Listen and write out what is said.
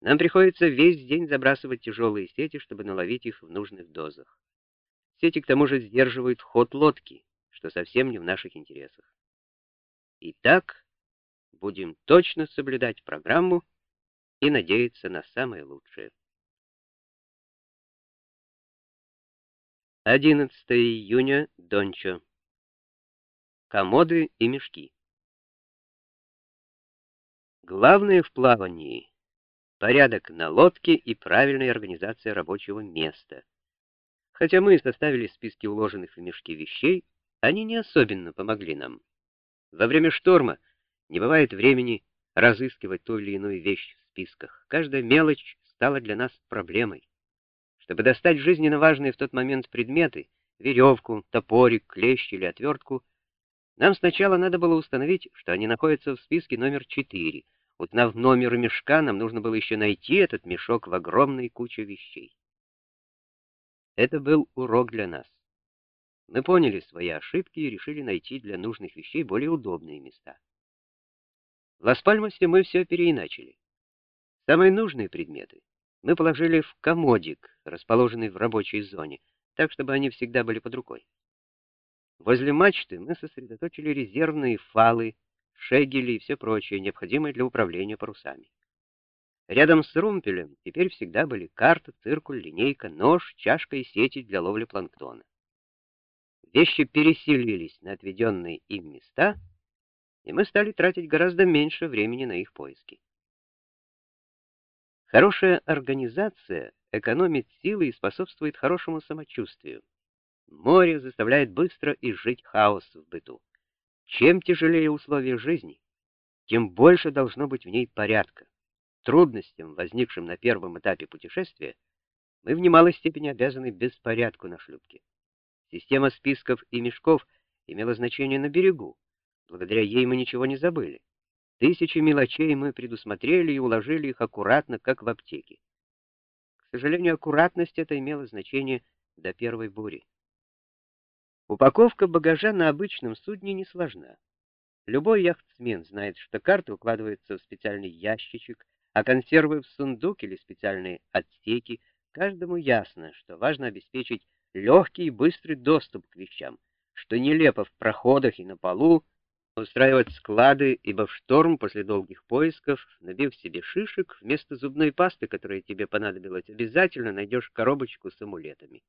Нам приходится весь день забрасывать тяжелые сети, чтобы наловить их в нужных дозах. Сети к тому же сдерживают ход лодки, что совсем не в наших интересах. Итак, будем точно соблюдать программу и надеяться на самое лучшее. 11 июня, Дончо. Комоды и мешки. Главное в плавании — порядок на лодке и правильная организация рабочего места. Хотя мы составили списки уложенных в мешки вещей, они не особенно помогли нам. Во время шторма не бывает времени разыскивать ту или иную вещь в списках. Каждая мелочь стала для нас проблемой. Чтобы достать жизненно важные в тот момент предметы, веревку, топорик, клещ или отвертку, нам сначала надо было установить, что они находятся в списке номер 4. Узнав номер мешка, нам нужно было еще найти этот мешок в огромной куче вещей. Это был урок для нас. Мы поняли свои ошибки и решили найти для нужных вещей более удобные места. В Лас-Пальмасе мы все переиначили. Самые нужные предметы мы положили в комодик, расположенный в рабочей зоне, так, чтобы они всегда были под рукой. Возле мачты мы сосредоточили резервные фалы, шегели и все прочее, необходимое для управления парусами. Рядом с румпелем теперь всегда были карта, циркуль, линейка, нож, чашка и сети для ловли планктона. Вещи переселились на отведенные им места, и мы стали тратить гораздо меньше времени на их поиски. Хорошая организация экономит силы и способствует хорошему самочувствию. Море заставляет быстро изжить хаос в быту. Чем тяжелее условия жизни, тем больше должно быть в ней порядка. Трудностям, возникшим на первом этапе путешествия, мы в немалой степени обязаны беспорядку на шлюпке. Система списков и мешков имела значение на берегу. Благодаря ей мы ничего не забыли. Тысячи мелочей мы предусмотрели и уложили их аккуратно, как в аптеке. К сожалению, аккуратность это имела значение до первой бури. Упаковка багажа на обычном судне не сложна. Любой яхтсмен знает, что карты укладываются в специальный ящичек, а консервы в сундук или специальные отсеки. Каждому ясно, что важно обеспечить легкий и быстрый доступ к вещам, что нелепо в проходах и на полу устраивать склады, ибо в шторм после долгих поисков, набив себе шишек, вместо зубной пасты, которая тебе понадобилась, обязательно найдешь коробочку с амулетами.